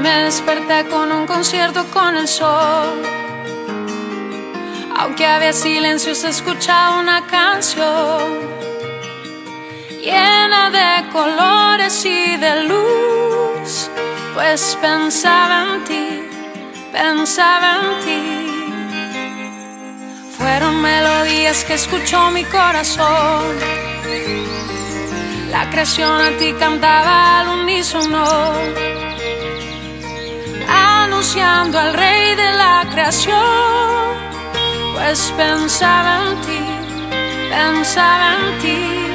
me desperté con un concierto con el sol. Aunque había silencio, se escuchaba una canción llena de colores y de luz. Pues pensaba en ti, pensaba en ti. Fueron melodías que escuchó mi corazón. La creación a ti cantaba al unísono anunciando al rey de la creación, pues pensaba en ti, pensaba en ti.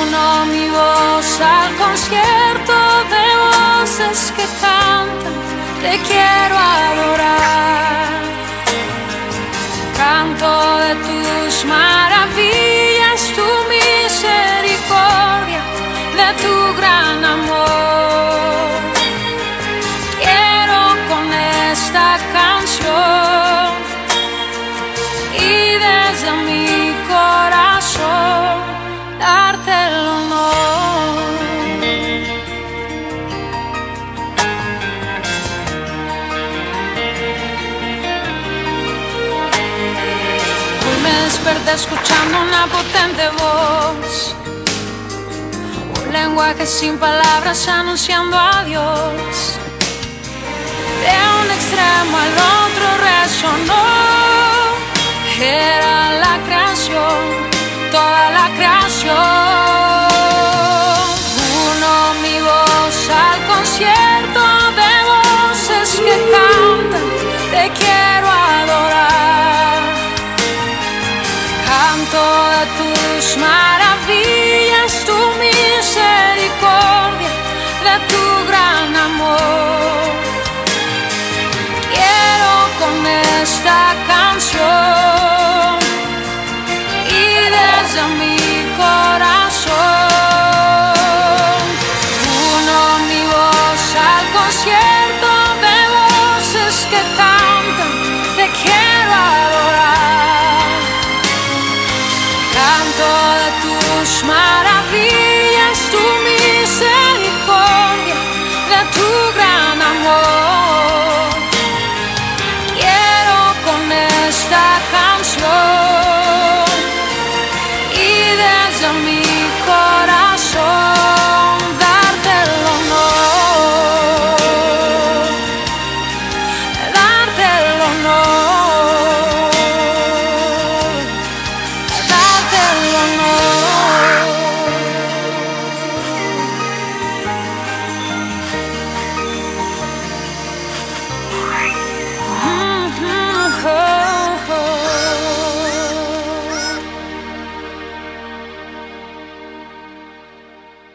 Uno mi voz al concierto de voces que cantan, te quiero adorar. Desperté escuchando una potente voz, un lenguaje sin palabras anunciando a Dios. De un extremo al otro resonó, era la creación, toda la creación. Quiero con esta canción y desde mi corazón uno mi voz al concierto de voces que cantan, te quiero adorar. Canto de tus manos